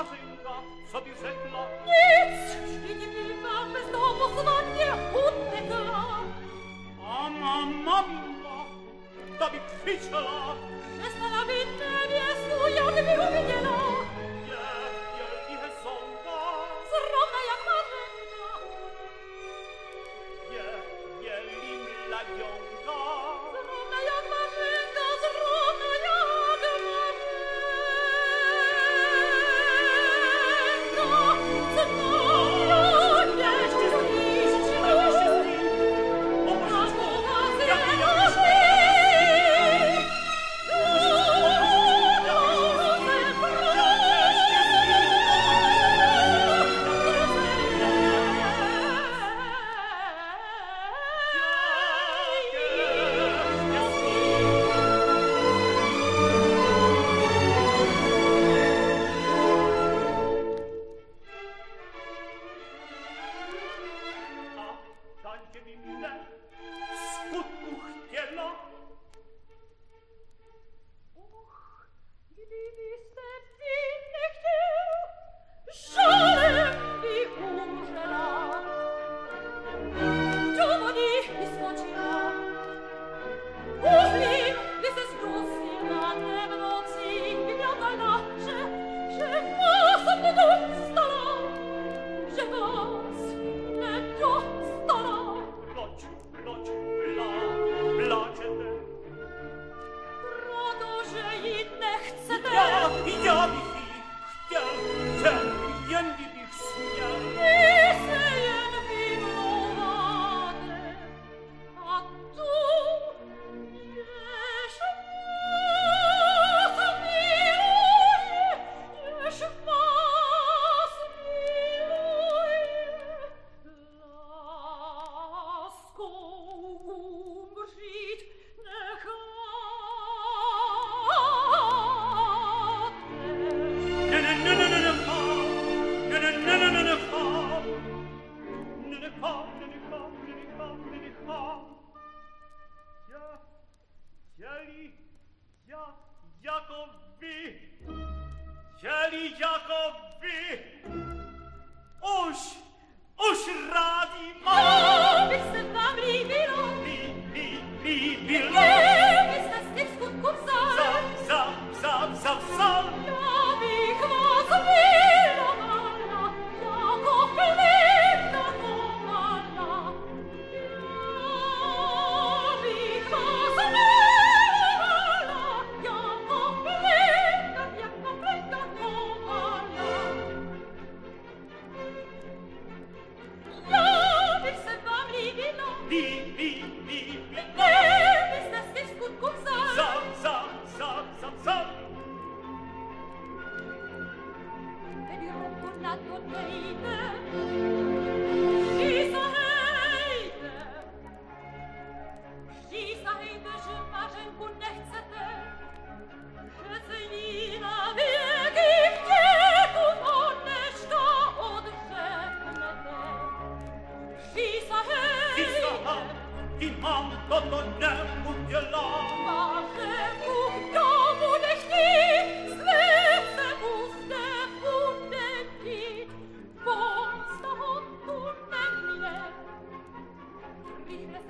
Marzynka, co ty rzekła? Nic, Świniewilka, bezdomu zwanie utyka. A mama miła, da mi kwiczela. Przestała mi tebie swoją wyrobieniela. Jąga Ух, не дивись Jeli, ja, Jakobi, Jeli, Jakobi, Oś, oś ra! leave me.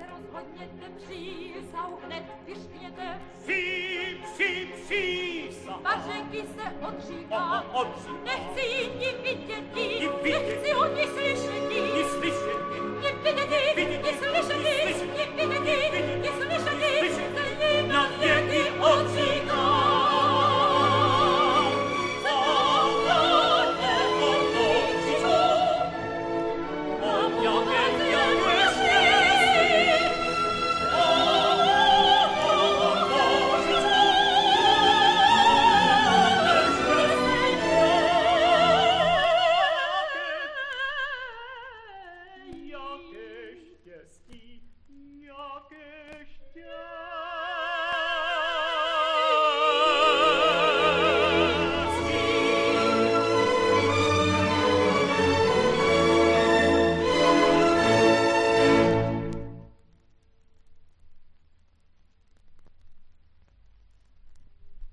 rozhodněte přísau hned vyřkněte. Psí, psí, psí, psa. Pařeky se odříká, odříká. nechci ji vidět, ji vidět. jaké štěstí, jaké štěstí.